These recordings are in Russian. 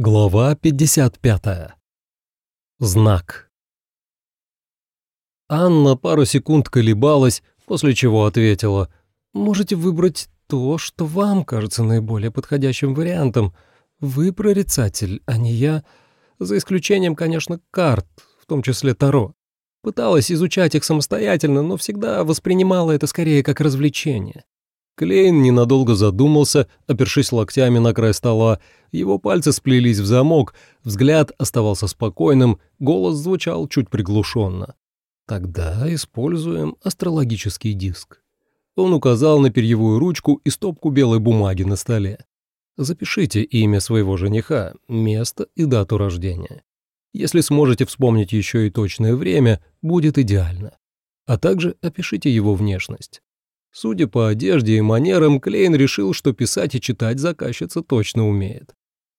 Глава 55. Знак. Анна пару секунд колебалась, после чего ответила. «Можете выбрать то, что вам кажется наиболее подходящим вариантом. Вы прорицатель, а не я. За исключением, конечно, карт, в том числе Таро. Пыталась изучать их самостоятельно, но всегда воспринимала это скорее как развлечение. Клейн ненадолго задумался, опершись локтями на край стола. Его пальцы сплелись в замок, взгляд оставался спокойным, голос звучал чуть приглушенно. «Тогда используем астрологический диск». Он указал на перьевую ручку и стопку белой бумаги на столе. Запишите имя своего жениха, место и дату рождения. Если сможете вспомнить еще и точное время, будет идеально. А также опишите его внешность. Судя по одежде и манерам, Клейн решил, что писать и читать заказчица точно умеет.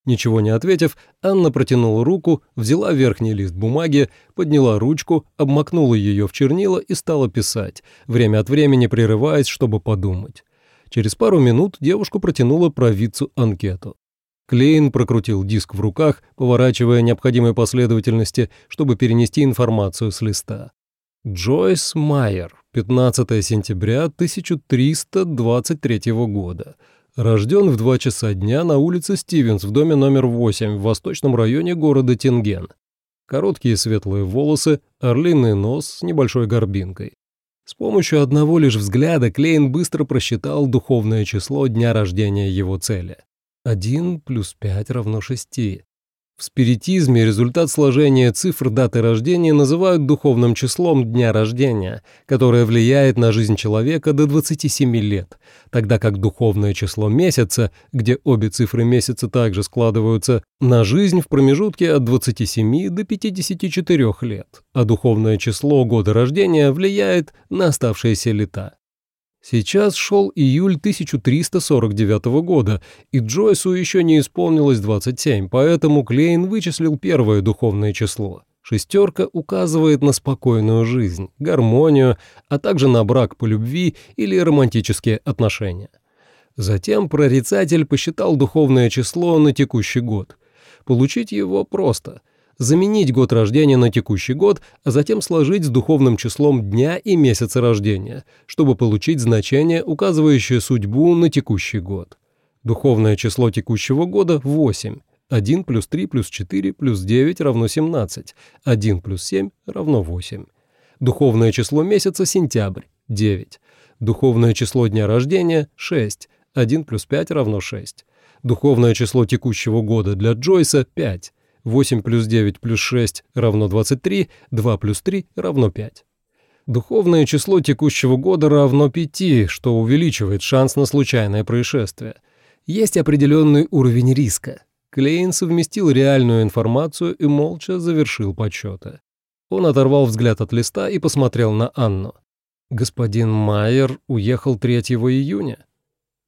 Ничего не ответив, Анна протянула руку, взяла верхний лист бумаги, подняла ручку, обмакнула ее в чернила и стала писать, время от времени прерываясь, чтобы подумать. Через пару минут девушка протянула провидцу анкету. Клейн прокрутил диск в руках, поворачивая необходимой последовательности, чтобы перенести информацию с листа. Джойс Майер, 15 сентября 1323 года. Рожден в 2 часа дня на улице Стивенс в доме номер 8 в восточном районе города Тинген. Короткие светлые волосы, орлиный нос с небольшой горбинкой. С помощью одного лишь взгляда Клейн быстро просчитал духовное число дня рождения его цели. 1 плюс 5 равно 6. В спиритизме результат сложения цифр даты рождения называют духовным числом дня рождения, которое влияет на жизнь человека до 27 лет, тогда как духовное число месяца, где обе цифры месяца также складываются, на жизнь в промежутке от 27 до 54 лет, а духовное число года рождения влияет на оставшиеся лета. Сейчас шел июль 1349 года, и Джойсу еще не исполнилось 27, поэтому Клейн вычислил первое духовное число. Шестерка указывает на спокойную жизнь, гармонию, а также на брак по любви или романтические отношения. Затем прорицатель посчитал духовное число на текущий год. Получить его просто заменить год рождения на текущий год, а затем сложить с духовным числом дня и месяца рождения, чтобы получить значение, указывающее судьбу на текущий год. Духовное число текущего года – 8. 1 плюс 3 плюс 4 плюс 9 равно 17. 1 плюс 7 равно 8. Духовное число месяца – сентябрь – 9. Духовное число дня рождения – 6. 1 плюс 5 равно 6. Духовное число текущего года для Джойса – 5. 8 плюс 9 плюс 6 равно 23, 2 плюс 3 равно 5. Духовное число текущего года равно 5, что увеличивает шанс на случайное происшествие. Есть определенный уровень риска. Клейн совместил реальную информацию и молча завершил подсчеты. Он оторвал взгляд от листа и посмотрел на Анну. «Господин Майер уехал 3 июня?»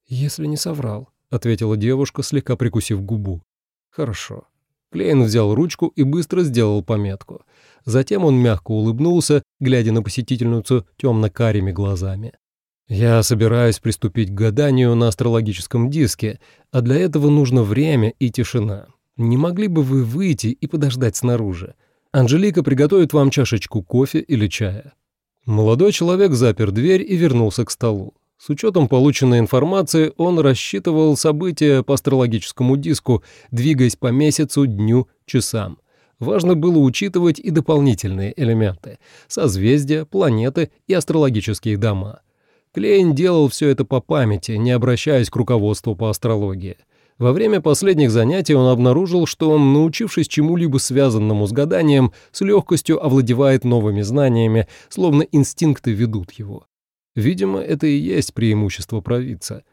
«Если не соврал», — ответила девушка, слегка прикусив губу. «Хорошо. Клейн взял ручку и быстро сделал пометку. Затем он мягко улыбнулся, глядя на посетительницу темно-карими глазами. «Я собираюсь приступить к гаданию на астрологическом диске, а для этого нужно время и тишина. Не могли бы вы выйти и подождать снаружи? Анжелика приготовит вам чашечку кофе или чая». Молодой человек запер дверь и вернулся к столу. С учетом полученной информации он рассчитывал события по астрологическому диску, двигаясь по месяцу, дню, часам. Важно было учитывать и дополнительные элементы – созвездия, планеты и астрологические дома. Клейн делал все это по памяти, не обращаясь к руководству по астрологии. Во время последних занятий он обнаружил, что он, научившись чему-либо связанному с гаданием, с легкостью овладевает новыми знаниями, словно инстинкты ведут его. Видимо, это и есть преимущество провидца.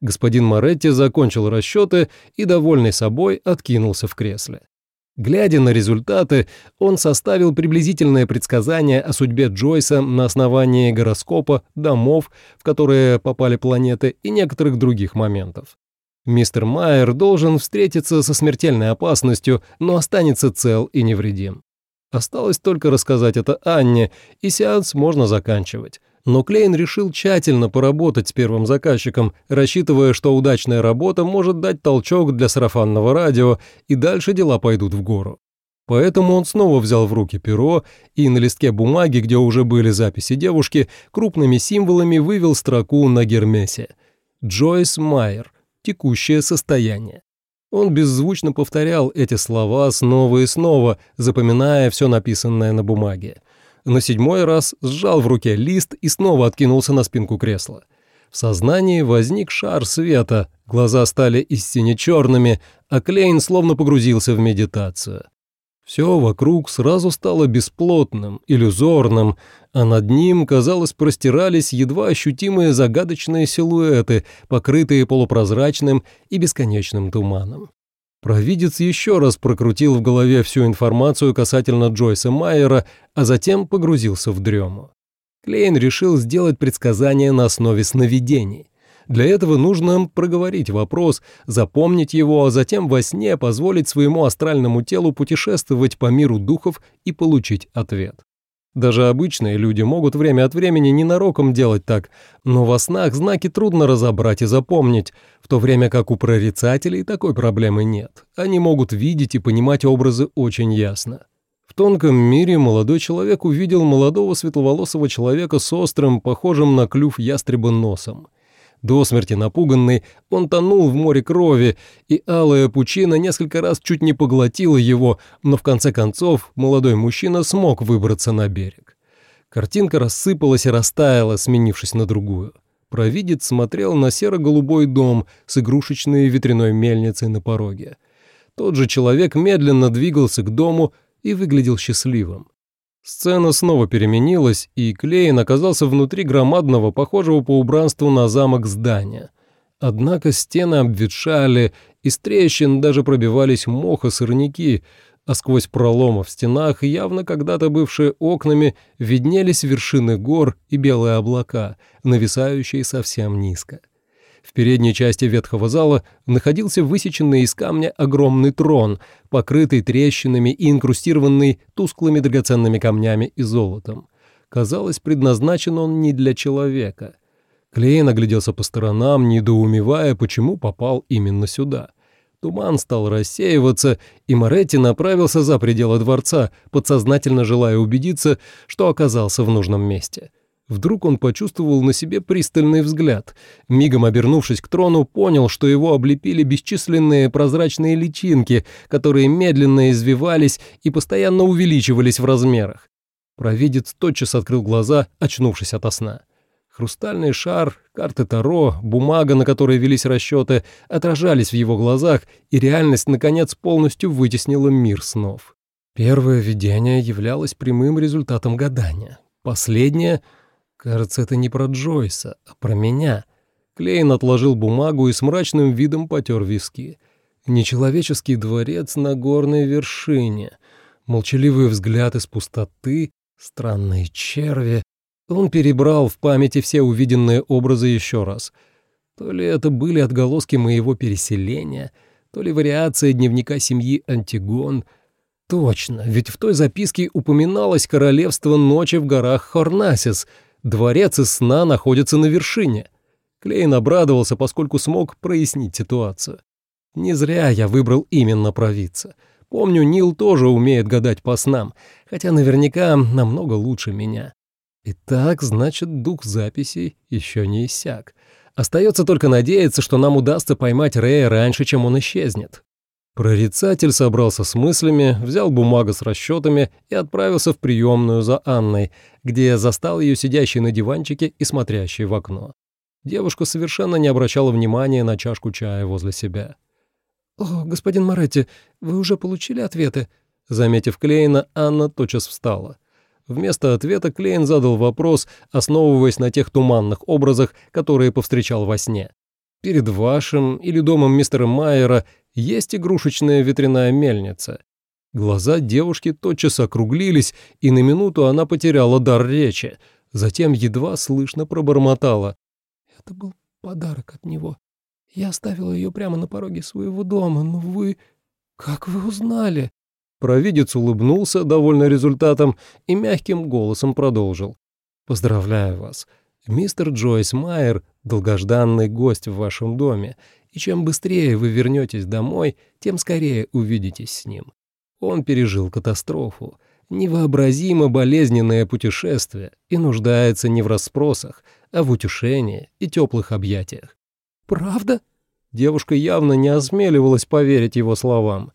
Господин Моретти закончил расчеты и, довольный собой, откинулся в кресле. Глядя на результаты, он составил приблизительное предсказание о судьбе Джойса на основании гороскопа, домов, в которые попали планеты и некоторых других моментов. Мистер Майер должен встретиться со смертельной опасностью, но останется цел и невредим. Осталось только рассказать это Анне, и сеанс можно заканчивать. Но Клейн решил тщательно поработать с первым заказчиком, рассчитывая, что удачная работа может дать толчок для сарафанного радио, и дальше дела пойдут в гору. Поэтому он снова взял в руки перо и на листке бумаги, где уже были записи девушки, крупными символами вывел строку на гермесе. «Джойс Майер. Текущее состояние». Он беззвучно повторял эти слова снова и снова, запоминая все написанное на бумаге. На седьмой раз сжал в руке лист и снова откинулся на спинку кресла. В сознании возник шар света, глаза стали истине черными, а Клейн словно погрузился в медитацию. Все вокруг сразу стало бесплотным, иллюзорным, а над ним, казалось, простирались едва ощутимые загадочные силуэты, покрытые полупрозрачным и бесконечным туманом. Провидец еще раз прокрутил в голове всю информацию касательно Джойса Майера, а затем погрузился в дрему. Клейн решил сделать предсказание на основе сновидений. Для этого нужно проговорить вопрос, запомнить его, а затем во сне позволить своему астральному телу путешествовать по миру духов и получить ответ. Даже обычные люди могут время от времени ненароком делать так, но во снах знаки трудно разобрать и запомнить, в то время как у прорицателей такой проблемы нет. Они могут видеть и понимать образы очень ясно. В тонком мире молодой человек увидел молодого светловолосого человека с острым, похожим на клюв ястреба носом. До смерти напуганный, он тонул в море крови, и алая пучина несколько раз чуть не поглотила его, но в конце концов молодой мужчина смог выбраться на берег. Картинка рассыпалась и растаяла, сменившись на другую. Провидец смотрел на серо-голубой дом с игрушечной ветряной мельницей на пороге. Тот же человек медленно двигался к дому и выглядел счастливым. Сцена снова переменилась, и Клейн оказался внутри громадного, похожего по убранству на замок здания. Однако стены обветшали, из трещин даже пробивались мох и сорняки, а сквозь проломы в стенах, явно когда-то бывшие окнами, виднелись вершины гор и белые облака, нависающие совсем низко. В передней части ветхого зала находился высеченный из камня огромный трон, покрытый трещинами и инкрустированный тусклыми драгоценными камнями и золотом. Казалось, предназначен он не для человека. Клейн огляделся по сторонам, недоумевая, почему попал именно сюда. Туман стал рассеиваться, и Моретти направился за пределы дворца, подсознательно желая убедиться, что оказался в нужном месте. — Вдруг он почувствовал на себе пристальный взгляд. Мигом обернувшись к трону, понял, что его облепили бесчисленные прозрачные личинки, которые медленно извивались и постоянно увеличивались в размерах. Провидец тотчас открыл глаза, очнувшись ото сна. Хрустальный шар, карты Таро, бумага, на которой велись расчеты, отражались в его глазах, и реальность, наконец, полностью вытеснила мир снов. Первое видение являлось прямым результатом гадания. Последнее — Кажется, это не про Джойса, а про меня. Клейн отложил бумагу и с мрачным видом потер виски. Нечеловеческий дворец на горной вершине. Молчаливый взгляд из пустоты, странные черви. Он перебрал в памяти все увиденные образы еще раз. То ли это были отголоски моего переселения, то ли вариация дневника семьи Антигон. Точно, ведь в той записке упоминалось королевство ночи в горах Хорнасис — Дворец из сна находится на вершине. Клейн обрадовался, поскольку смог прояснить ситуацию. Не зря я выбрал именно провидца. Помню, Нил тоже умеет гадать по снам, хотя наверняка намного лучше меня. Итак, значит, дух записей еще не иссяк. Остается только надеяться, что нам удастся поймать Рэя раньше, чем он исчезнет. Прорицатель собрался с мыслями, взял бумагу с расчетами и отправился в приемную за Анной, где застал ее сидящей на диванчике и смотрящей в окно. Девушка совершенно не обращала внимания на чашку чая возле себя. «О, господин Моретти, вы уже получили ответы?» Заметив Клейна, Анна тотчас встала. Вместо ответа Клейн задал вопрос, основываясь на тех туманных образах, которые повстречал во сне. «Перед вашим или домом мистера Майера есть игрушечная ветряная мельница. Глаза девушки тотчас округлились, и на минуту она потеряла дар речи. Затем едва слышно пробормотала. «Это был подарок от него. Я оставила ее прямо на пороге своего дома, но вы... Как вы узнали?» Провидец улыбнулся, довольный результатом, и мягким голосом продолжил. Поздравляю вас. Мистер Джойс Майер — долгожданный гость в вашем доме, и чем быстрее вы вернетесь домой, тем скорее увидитесь с ним. Он пережил катастрофу, невообразимо болезненное путешествие и нуждается не в расспросах, а в утешении и теплых объятиях. «Правда?» Девушка явно не осмеливалась поверить его словам.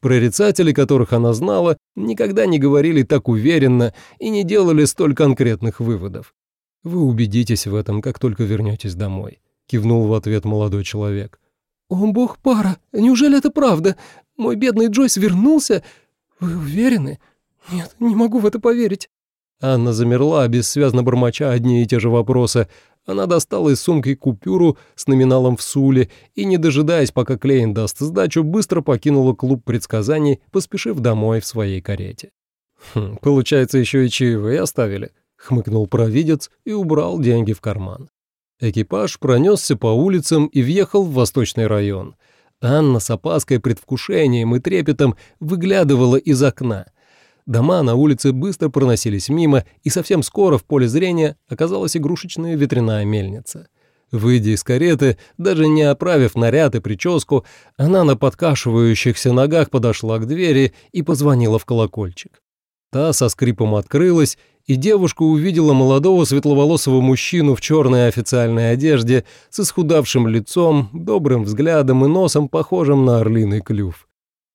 Прорицатели, которых она знала, никогда не говорили так уверенно и не делали столь конкретных выводов. «Вы убедитесь в этом, как только вернетесь домой», — кивнул в ответ молодой человек. «О, бог пара, неужели это правда? Мой бедный Джойс вернулся? Вы уверены? Нет, не могу в это поверить». Анна замерла, бессвязно бормоча одни и те же вопросы. Она достала из сумки купюру с номиналом в суле и, не дожидаясь, пока Клейн даст сдачу, быстро покинула клуб предсказаний, поспешив домой в своей карете. «Хм, «Получается, еще и чаевые оставили», — хмыкнул провидец и убрал деньги в карман. Экипаж пронесся по улицам и въехал в восточный район. Анна с опаской, предвкушением и трепетом выглядывала из окна — Дома на улице быстро проносились мимо, и совсем скоро в поле зрения оказалась игрушечная ветряная мельница. Выйдя из кареты, даже не оправив наряд и прическу, она на подкашивающихся ногах подошла к двери и позвонила в колокольчик. Та со скрипом открылась, и девушка увидела молодого светловолосого мужчину в черной официальной одежде с исхудавшим лицом, добрым взглядом и носом, похожим на орлиный клюв.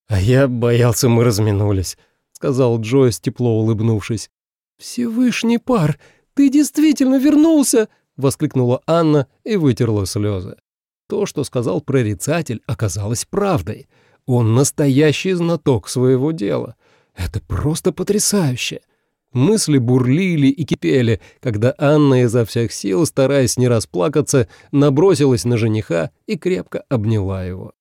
«А я боялся, мы разминулись», сказал Джойс, тепло улыбнувшись. «Всевышний пар, ты действительно вернулся!» — воскликнула Анна и вытерла слезы. То, что сказал прорицатель, оказалось правдой. Он настоящий знаток своего дела. Это просто потрясающе. Мысли бурлили и кипели, когда Анна изо всех сил, стараясь не расплакаться, набросилась на жениха и крепко обняла его.